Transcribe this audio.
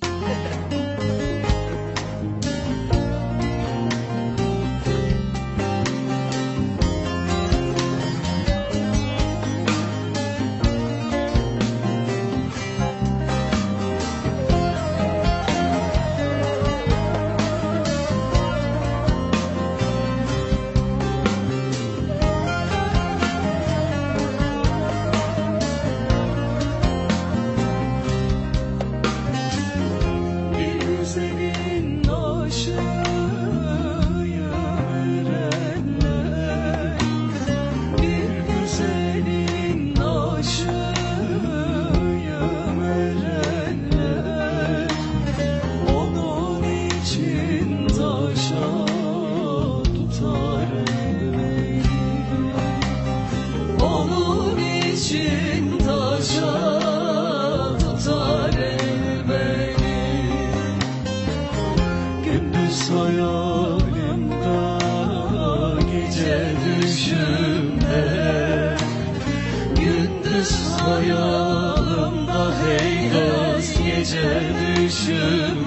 with you. Taşa tutar el beni Gündüz hayalimde gece düşümde. Gündüz hayalımda hey dost gece düşümde